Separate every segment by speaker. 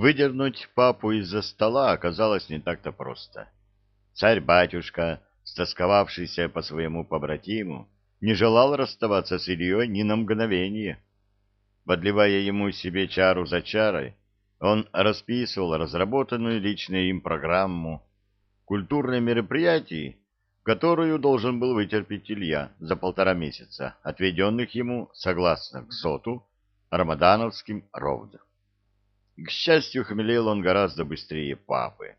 Speaker 1: Выдернуть папу из-за стола оказалось не так-то просто. Царь-батюшка, стосковавшийся по своему побратиму, не желал расставаться с Ильей ни на мгновение. Подливая ему себе чару за чарой, он расписывал разработанную лично им программу культурных мероприятий, которую должен был вытерпеть Илья за полтора месяца, отведенных ему, согласно к СОТу, рамадановским ровдом. К счастью, хмелел он гораздо быстрее папы,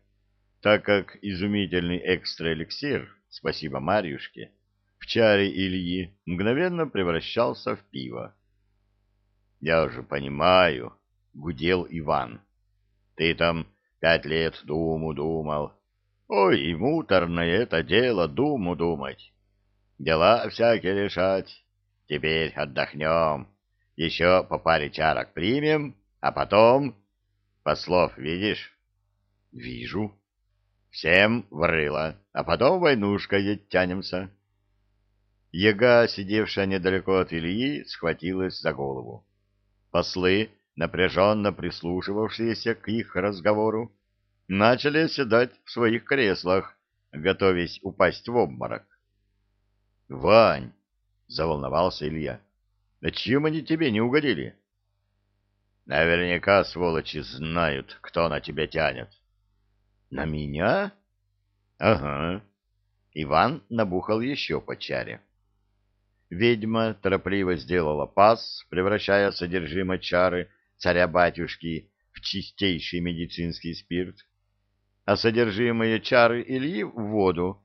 Speaker 1: так как изумительный экстра-эликсир, спасибо Марьюшке, в чаре Ильи мгновенно превращался в пиво. «Я уже понимаю», — гудел Иван. «Ты там пять лет думу думал. Ой, и муторное это дело думу думать. Дела всякие решать. Теперь отдохнем. Еще по паре чарок примем, а потом Послов видишь? Вижу. Всем врыло, а потом войнушкой тянемся. Яга, сидевшая недалеко от Ильи, схватилась за голову. Послы, напряженно прислушивавшиеся к их разговору, начали оседать в своих креслах, готовясь упасть в обморок. — Вань! — заволновался Илья. — А чем они тебе не угодили? — Наверняка сволочи знают, кто на тебя тянет. На меня? Ага. Иван набухал еще по чаре. Ведьма торопливо сделала пас, превращая содержимое чары царя-батюшки в чистейший медицинский спирт, а содержимое чары Ильи в воду.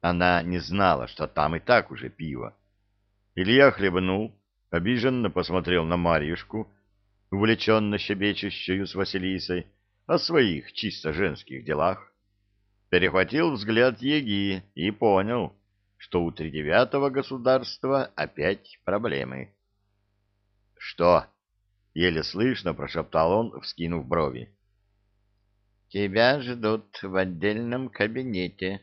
Speaker 1: Она не знала, что там и так уже пиво. Илья хлебнул, обиженно посмотрел на Марьюшку, увлеченно щебечущую с Василисой о своих чисто женских делах, перехватил взгляд Еги и понял, что у тридевятого государства опять проблемы. — Что? — еле слышно прошептал он, вскинув брови. — Тебя ждут в отдельном кабинете.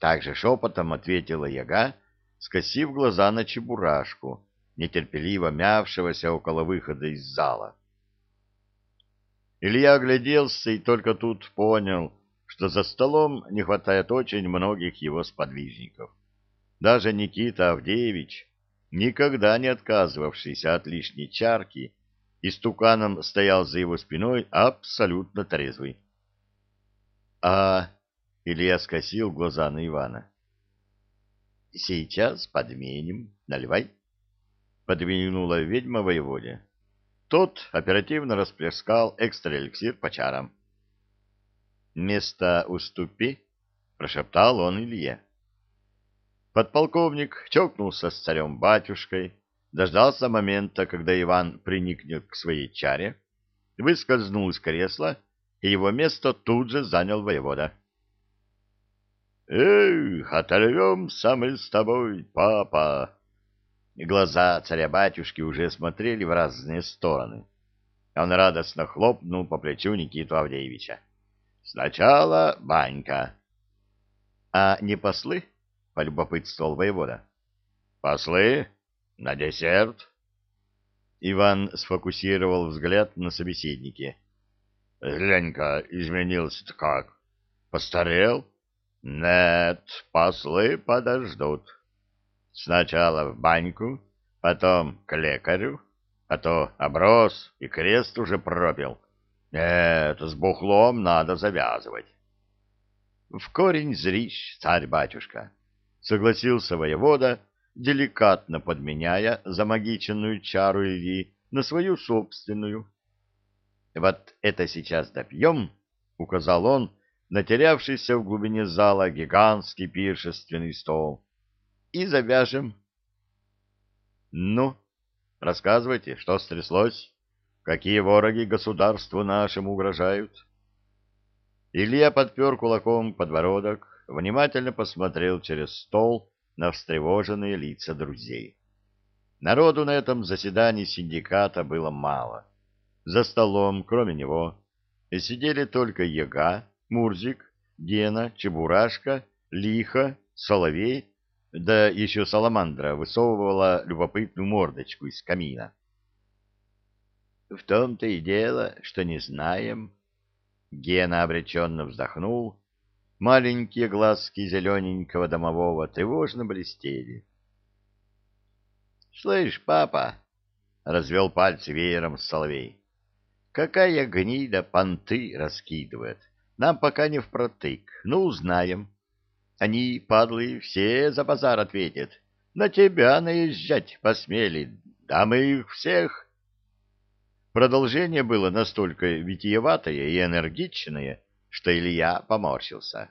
Speaker 1: Также шепотом ответила Яга, скосив глаза на чебурашку, нетерпеливо мявшегося около выхода из зала. Илья огляделся и только тут понял, что за столом не хватает очень многих его сподвижников. Даже Никита Авдеевич, никогда не отказывавшийся от лишней чарки, истуканом стоял за его спиной абсолютно трезвый. — А... — Илья скосил глаза на Ивана. — Сейчас подменим. Наливай подвинула ведьма воеводе. Тот оперативно расплескал экстра-эликсир по чарам. «Место уступи», — прошептал он Илье. Подполковник чокнулся с царем-батюшкой, дождался момента, когда Иван приникнет к своей чаре, выскользнул из кресла, и его место тут же занял воевода. «Эх, оторвемся мы с тобой, папа!» Глаза царя-батюшки уже смотрели в разные стороны. Он радостно хлопнул по плечу Никиту Авдеевича. «Сначала банька». «А не послы?» — полюбопытствовал воевода. «Послы? На десерт?» Иван сфокусировал взгляд на собеседнике. «Глянь-ка, изменился-то как? Постарел?» «Нет, послы подождут». Сначала в баньку, потом к лекарю, а то оброс и крест уже пропил. Нет, с бухлом надо завязывать. — В корень зришь, царь-батюшка, — согласился воевода, деликатно подменяя замагиченную чару Ильи на свою собственную. — Вот это сейчас допьем, — указал он на терявшийся в глубине зала гигантский пиршественный стол и завяжем. Ну, рассказывайте, что стряслось? Какие вороги государству нашему угрожают? Илья подпер кулаком подбородок, внимательно посмотрел через стол на встревоженные лица друзей. Народу на этом заседании синдиката было мало. За столом, кроме него, сидели только Яга, Мурзик, Гена, Чебурашка, Лиха, Соловей да еще саламандра высовывала любопытную мордочку из камина. В том-то и дело, что не знаем. Гена обреченно вздохнул. Маленькие глазки зелененького домового тревожно блестели. — Слышь, папа, — развел пальцы веером Соловей, — какая гнида понты раскидывает. Нам пока не впротык, но узнаем. Они, падлы, все за базар ответят. На тебя наезжать посмели, да мы их всех... Продолжение было настолько витиеватое и энергичное, что Илья поморщился.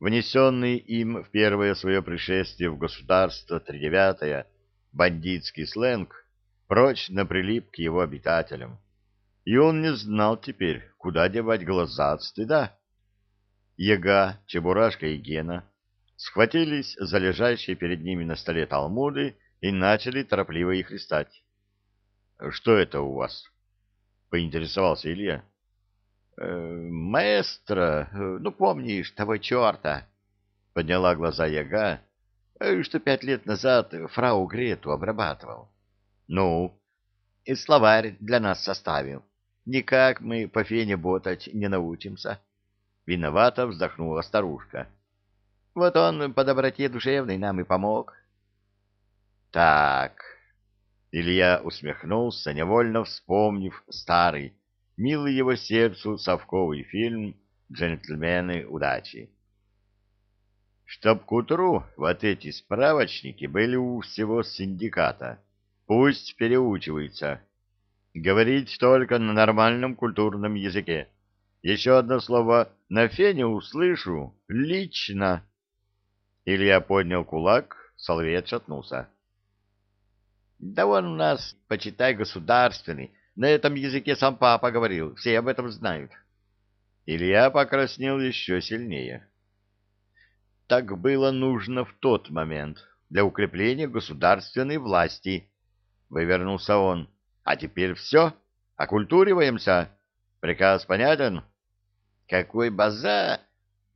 Speaker 1: Внесенный им в первое свое пришествие в государство тридевятое бандитский сленг прочно прилип к его обитателям, и он не знал теперь, куда девать глаза от стыда. Яга, Чебурашка и Гена схватились за лежащие перед ними на столе талмуды и начали торопливо их листать. Что это у вас? поинтересовался Илья. «Э, маэстро, ну помнишь того черта? Подняла глаза Яга, э, что пять лет назад фрау Грету обрабатывал. Ну, и словарь для нас составил. Никак мы по фене ботать не научимся. Виновато вздохнула старушка. Вот он по доброте душевной нам и помог. Так, Илья усмехнулся, невольно вспомнив старый, милый его сердцу совковый фильм «Джентльмены удачи». Чтоб к утру вот эти справочники были у всего синдиката. Пусть переучиваются. Говорить только на нормальном культурном языке. Еще одно слово на фене услышу лично. Илья поднял кулак, Соловей отшатнулся. Да он у нас, почитай, государственный. На этом языке сам папа говорил, все об этом знают. Илья покраснел еще сильнее. Так было нужно в тот момент, для укрепления государственной власти. Вывернулся он. А теперь все, окультуриваемся. Приказ понятен? Какой база?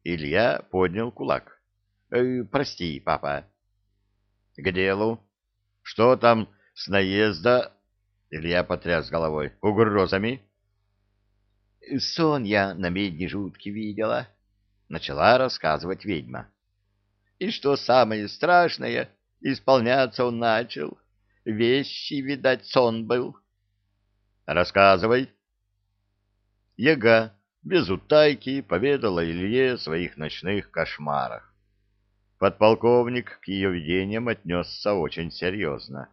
Speaker 1: Илья поднял кулак. Э, прости, папа. К делу. Что там с наезда, Илья потряс головой, угрозами. Сон я на медне жутки видела, начала рассказывать ведьма. И что самое страшное, исполняться он начал. Вещи, видать, сон был. Рассказывай. Яга без утайки поведала Илье о своих ночных кошмарах. Подполковник к ее видениям отнесся очень серьезно.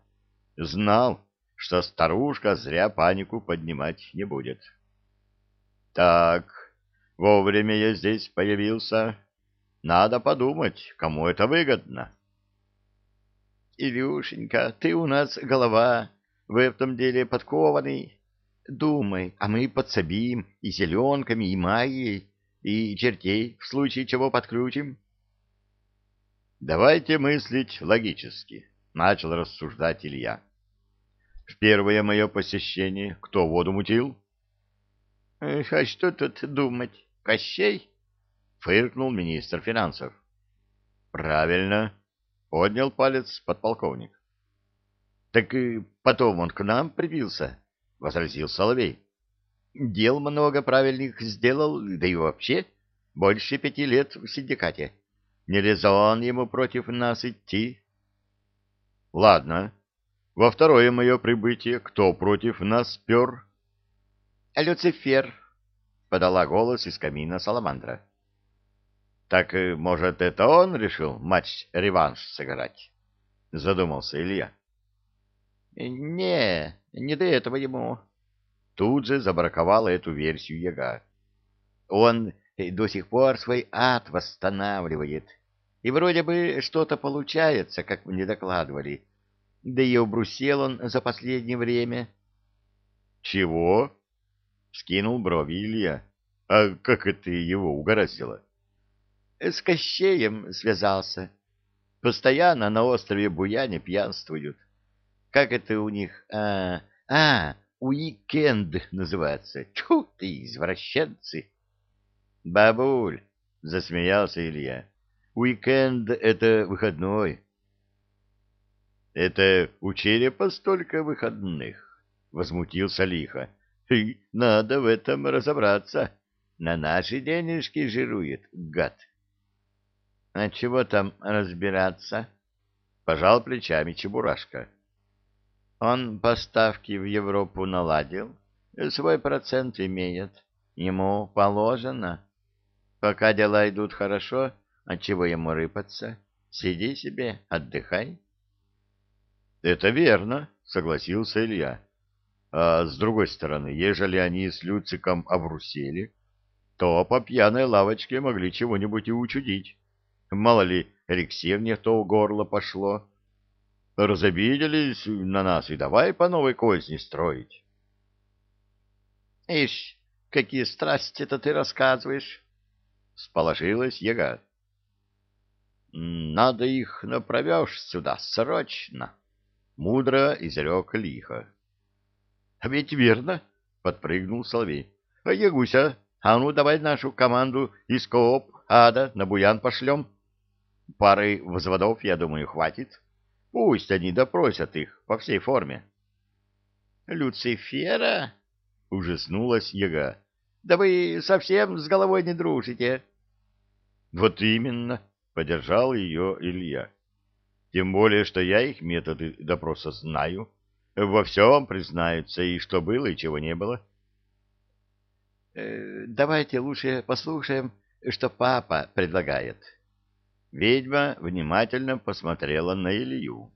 Speaker 1: Знал, что старушка зря панику поднимать не будет. Так, вовремя я здесь появился. Надо подумать, кому это выгодно. Илюшенька, ты у нас голова, в этом деле подкованный. Думай, а мы подсобим и зеленками, и магией, и чертей в случае чего подключим. Давайте мыслить логически. — начал рассуждать Илья. «В первое мое посещение кто воду мутил?» «А что тут думать? Кощей?» — фыркнул министр финансов. «Правильно», — поднял палец подполковник. «Так и потом он к нам прибился», — возразил Соловей. «Дел много правильных сделал, да и вообще больше пяти лет в синдикате. Не резон ему против нас идти». Ладно. Во второе мое прибытие кто против нас пер? Люцифер, подала голос из камина Саламандра. Так, э, может, это он решил матч-реванш сыграть? Задумался Илья. Не, не до этого ему. Тут же забраковала эту версию Яга. Он до сих пор свой ад восстанавливает. И вроде бы что-то получается, как мне докладывали. Да и обрусел он за последнее время. — Чего? — скинул брови Илья. — А как это его угораздило? — С Кощеем связался. Постоянно на острове Буяне пьянствуют. Как это у них? А, а уикенд называется. Чу ты, извращенцы! — Бабуль! — засмеялся Илья. Уикенд — это выходной. — Это у черепа столько выходных? — возмутился лихо. Надо в этом разобраться. На наши денежки жирует, гад. — А чего там разбираться? — пожал плечами Чебурашка. — Он поставки в Европу наладил, свой процент имеет, ему положено. Пока дела идут хорошо, отчего ему рыпаться? Сиди себе, отдыхай. — Это верно, — согласился Илья. А с другой стороны, ежели они с Люциком обрусели, то по пьяной лавочке могли чего-нибудь и учудить. Мало ли, эликсир не в то горло пошло. Разобиделись на нас и давай по новой козни строить. — Ишь, какие страсти-то ты рассказываешь! — сположилась яга. — Надо их направешь сюда срочно! — мудро изрек лихо. — А ведь верно! — подпрыгнул Соловей. — А Ягуся, а ну давай нашу команду из Кооп, Ада на Буян пошлем. Пары взводов, я думаю, хватит. Пусть они допросят их по всей форме. — Люцифера? — ужаснулась яга. — Да вы совсем с головой не дружите. — Вот именно, — поддержал ее Илья. — Тем более, что я их методы допроса знаю. Во всем признаются, и что было, и чего не было. — Давайте лучше послушаем, что папа предлагает. Ведьма внимательно посмотрела на Илью.